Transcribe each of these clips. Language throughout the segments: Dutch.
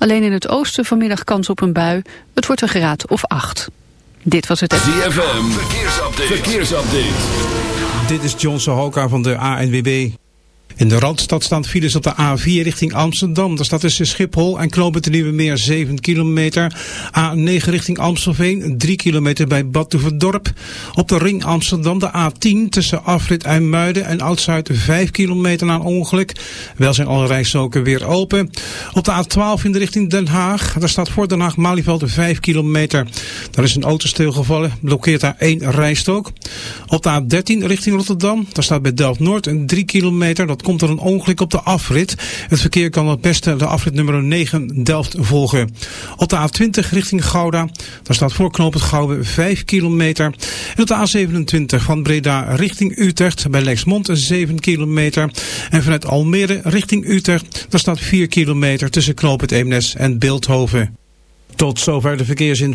Alleen in het oosten vanmiddag kans op een bui. Het wordt een graad of 8. Dit was het... ZFM, verkeersupdate. verkeersupdate. Dit is John Sohoka van de ANWB. In de Randstad staan files op de A4 richting Amsterdam. Daar staat tussen Schiphol en Knopen de Nieuwe Meer 7 kilometer. A9 richting Amstelveen 3 kilometer bij Badhoevedorp. Op de ring Amsterdam de A10 tussen Afrit IJmuiden en Oud-Zuid 5 kilometer na een ongeluk. Wel zijn alle rijstroken weer open. Op de A12 in de richting Den Haag. Daar staat voor Den Haag Malieveld 5 kilometer. Daar is een auto stilgevallen. Blokkeert daar één rijstrook. Op de A13 richting Rotterdam. Daar staat bij Delft-Noord een 3 kilometer. Dat komt er een ongeluk op de afrit. Het verkeer kan het beste de afrit nummer 9 Delft volgen. Op de A20 richting Gouda, daar staat voor knooppunt Gouwen 5 kilometer. En op de A27 van Breda richting Utrecht bij Lexmond 7 kilometer. En vanuit Almere richting Utrecht, daar staat 4 kilometer tussen knooppunt Eemnes en Beeldhoven. Tot zover de verkeersin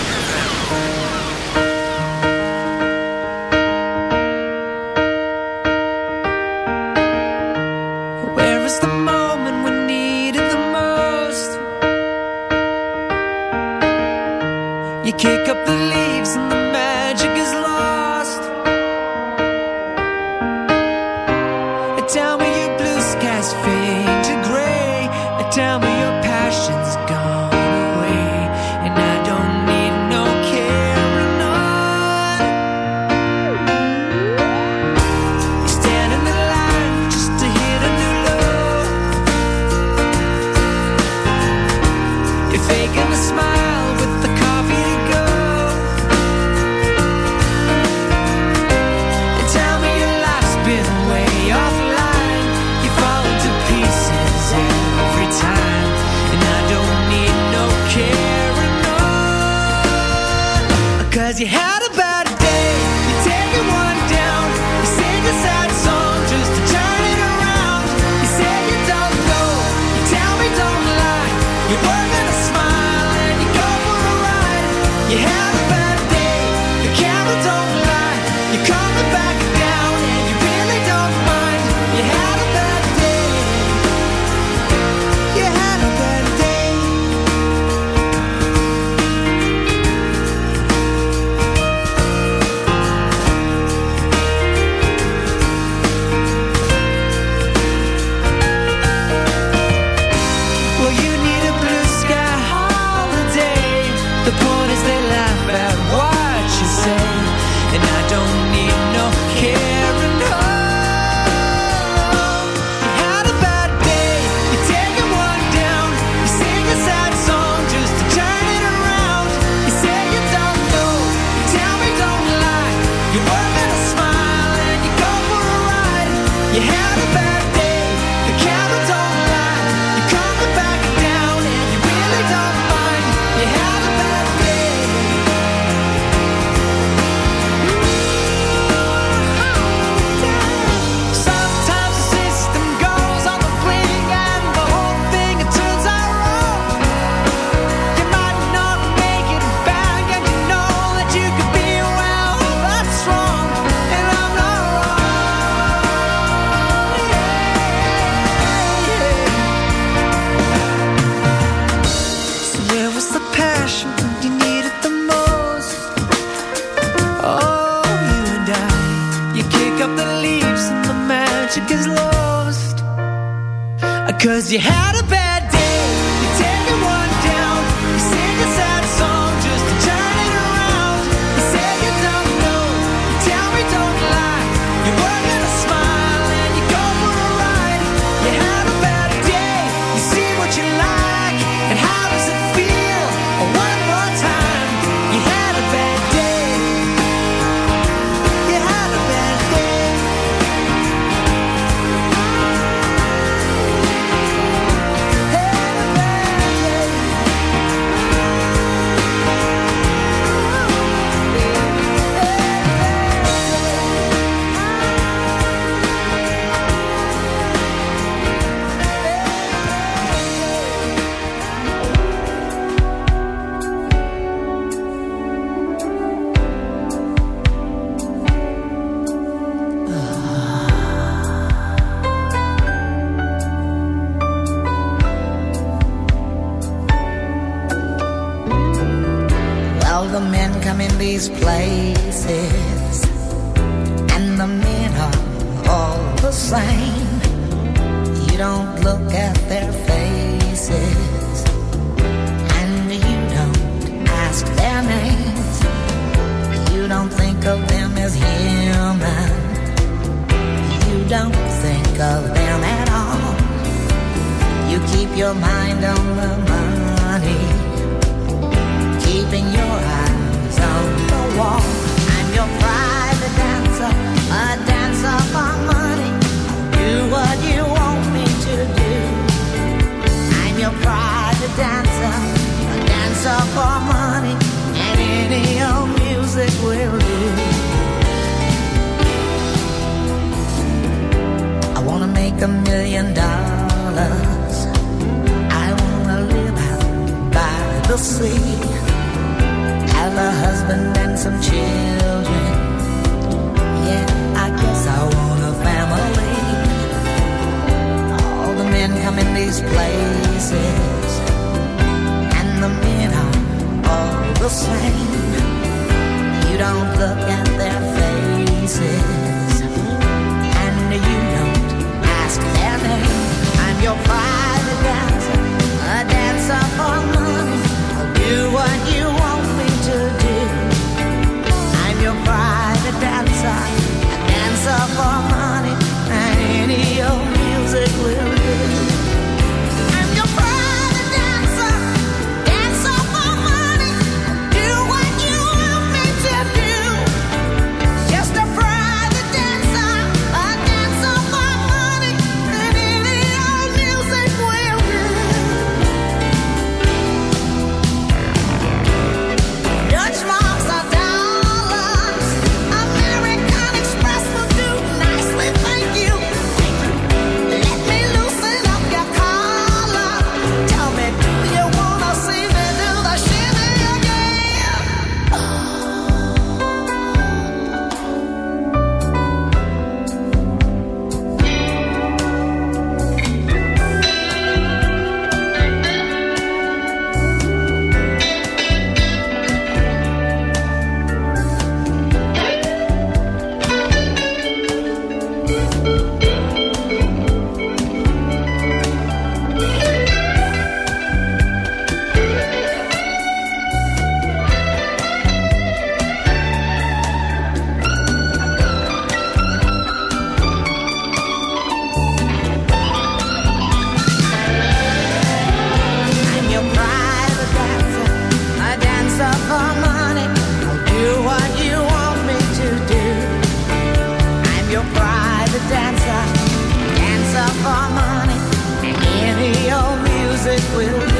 Will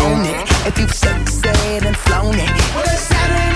own it. If you've and flown it, Saturday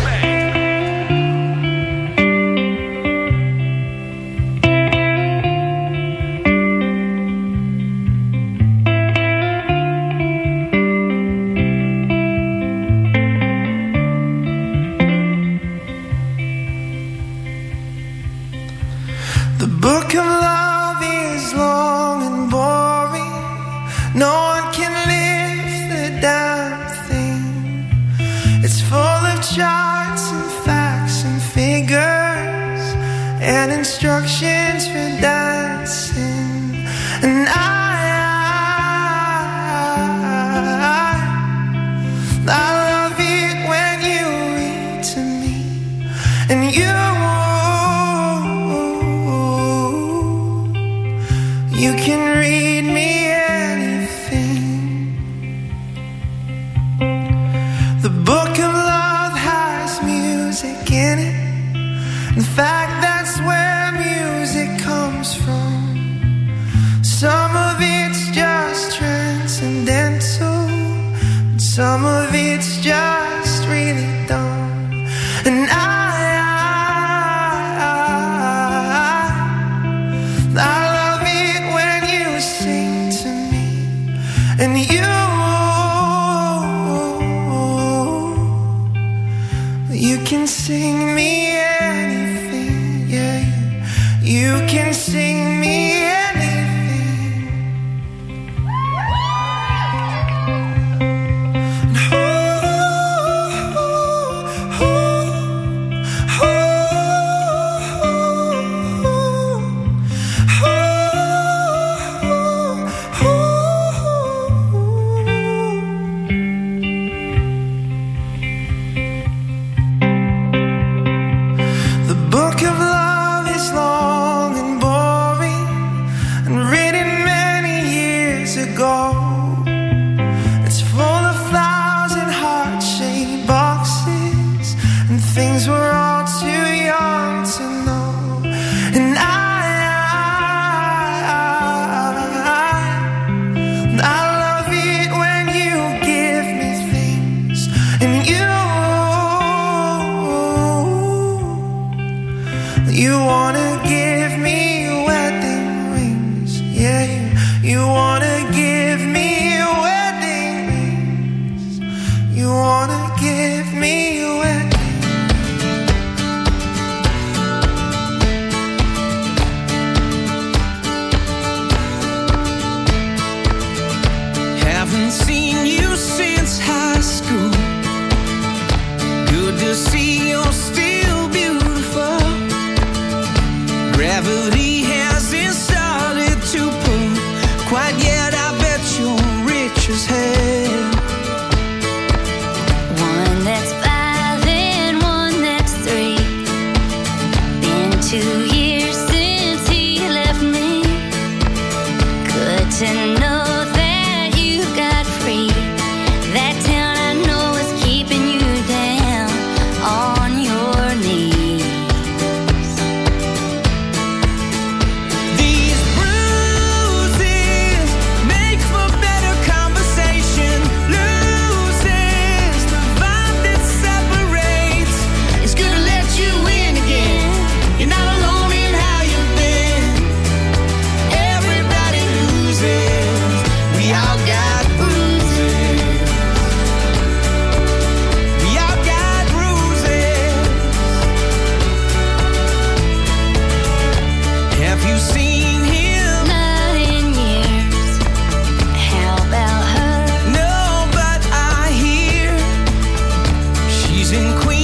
Charts and facts and figures and instructions. dancing queen.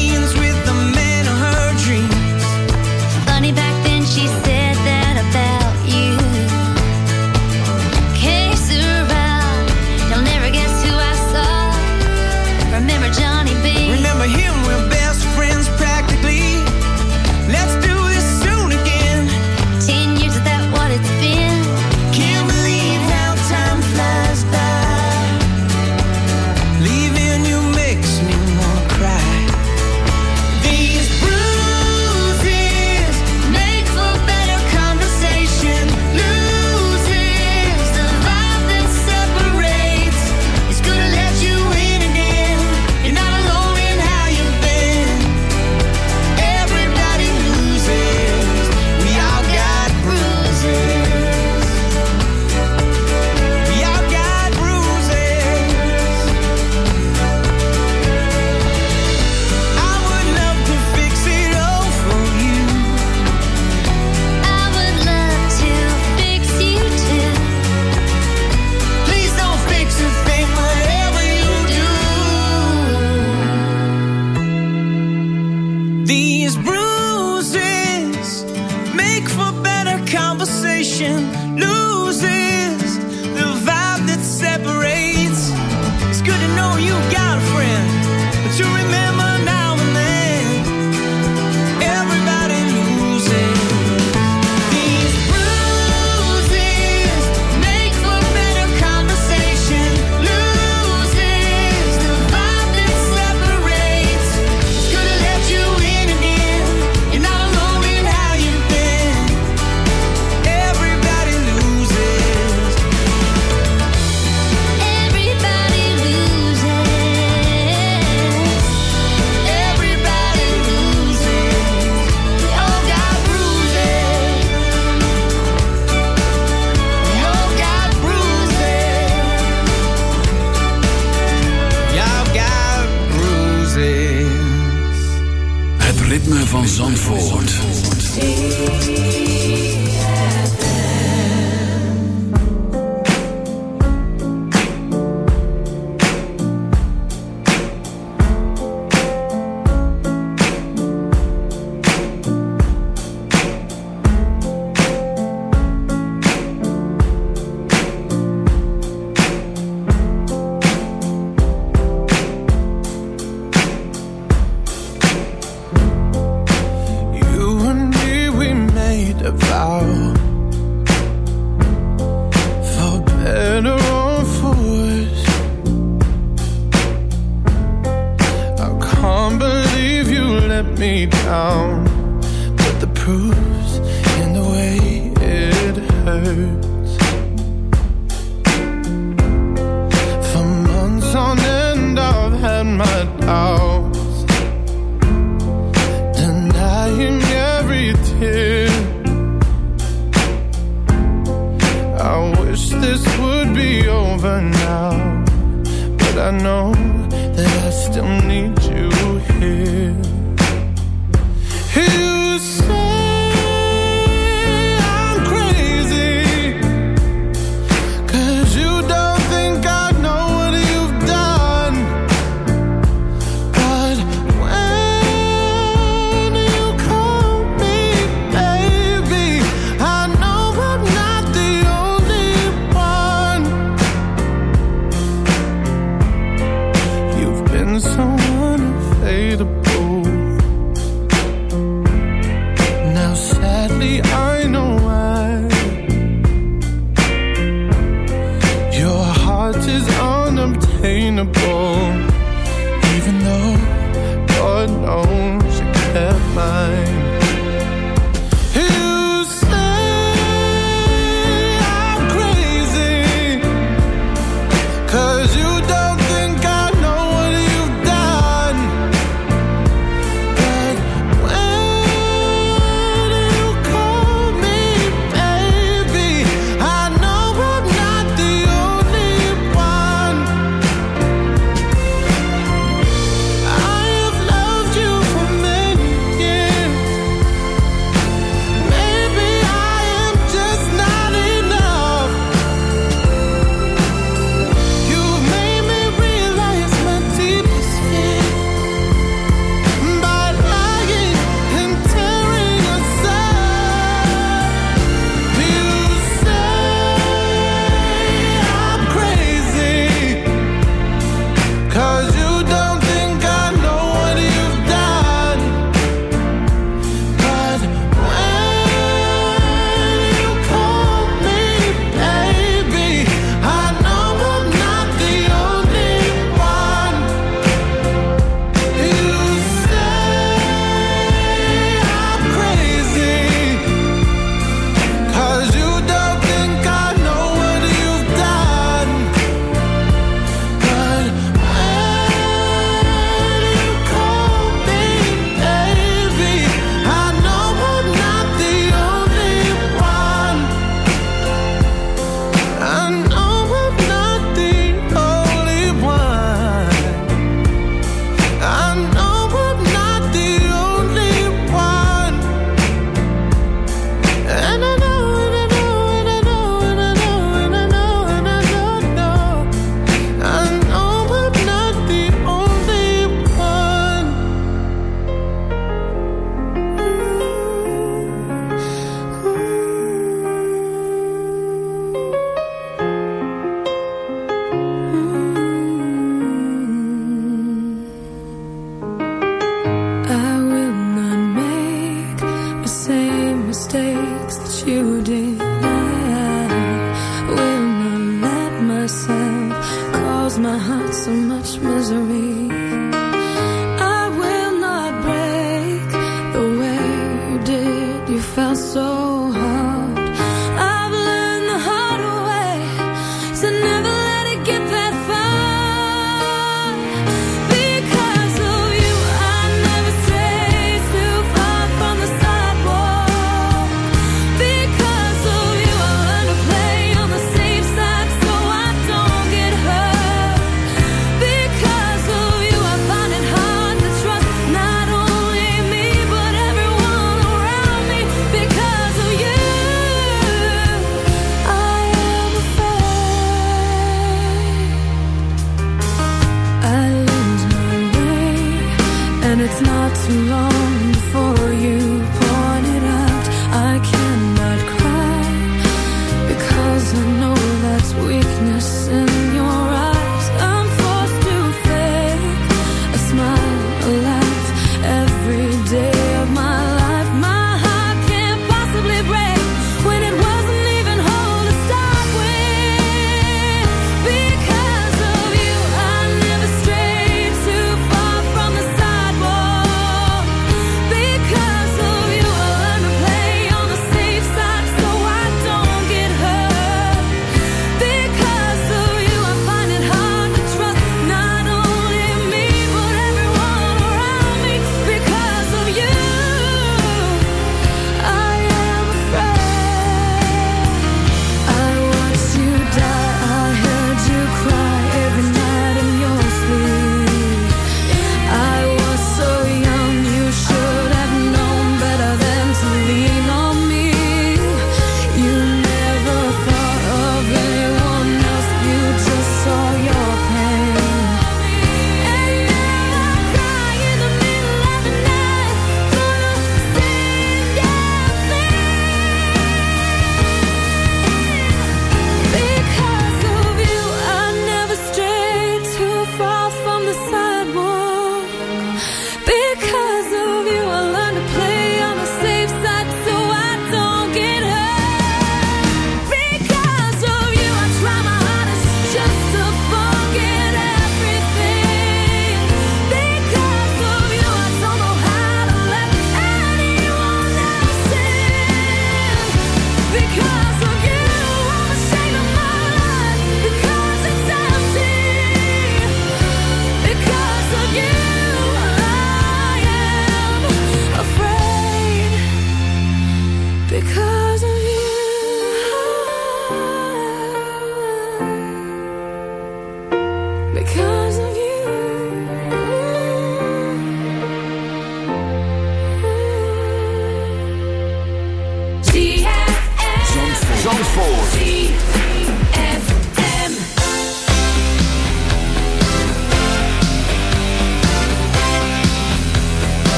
And it's not too long before you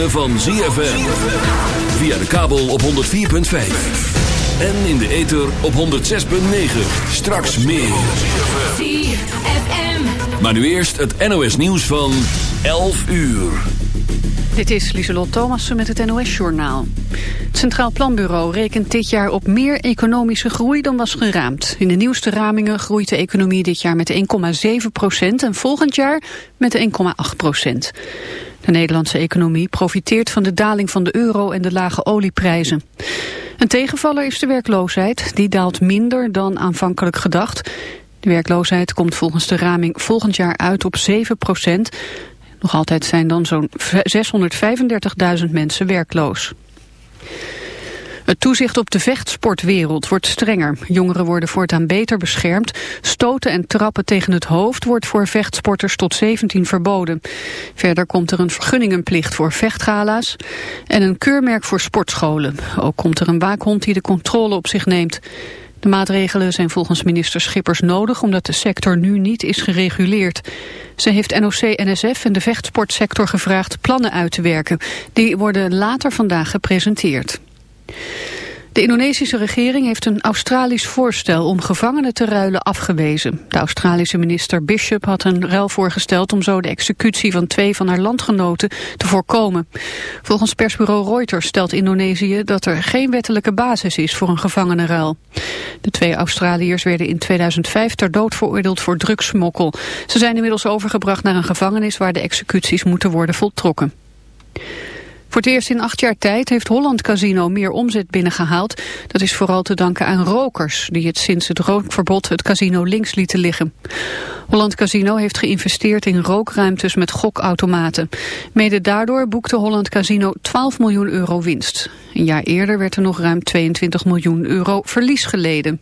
ritme van ZFM. Via de kabel op 104.5. En in de ether op 106.9. Straks meer. ZFM. Maar nu eerst het NOS nieuws van 11 uur. Dit is Lieselot Thomassen met het NOS-journaal. Het Centraal Planbureau rekent dit jaar op meer economische groei dan was geraamd. In de nieuwste ramingen groeit de economie dit jaar met 1,7 procent... en volgend jaar met 1,8 procent. De Nederlandse economie profiteert van de daling van de euro en de lage olieprijzen. Een tegenvaller is de werkloosheid. Die daalt minder dan aanvankelijk gedacht. De werkloosheid komt volgens de raming volgend jaar uit op 7 procent... Nog altijd zijn dan zo'n 635.000 mensen werkloos. Het toezicht op de vechtsportwereld wordt strenger. Jongeren worden voortaan beter beschermd. Stoten en trappen tegen het hoofd wordt voor vechtsporters tot 17 verboden. Verder komt er een vergunningenplicht voor vechtgala's en een keurmerk voor sportscholen. Ook komt er een waakhond die de controle op zich neemt. De maatregelen zijn volgens minister Schippers nodig omdat de sector nu niet is gereguleerd. Ze heeft NOC-NSF en de vechtsportsector gevraagd plannen uit te werken. Die worden later vandaag gepresenteerd. De Indonesische regering heeft een Australisch voorstel om gevangenen te ruilen afgewezen. De Australische minister Bishop had een ruil voorgesteld om zo de executie van twee van haar landgenoten te voorkomen. Volgens persbureau Reuters stelt Indonesië dat er geen wettelijke basis is voor een gevangenenruil. De twee Australiërs werden in 2005 ter dood veroordeeld voor drugssmokkel. Ze zijn inmiddels overgebracht naar een gevangenis waar de executies moeten worden voltrokken. Voor het eerst in acht jaar tijd heeft Holland Casino meer omzet binnengehaald. Dat is vooral te danken aan rokers, die het sinds het rookverbod het casino links lieten liggen. Holland Casino heeft geïnvesteerd in rookruimtes met gokautomaten. Mede daardoor boekte Holland Casino 12 miljoen euro winst. Een jaar eerder werd er nog ruim 22 miljoen euro verlies geleden.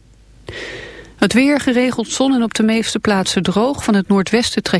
Het weer geregeld zon en op de meeste plaatsen droog. Van het noordwesten trekt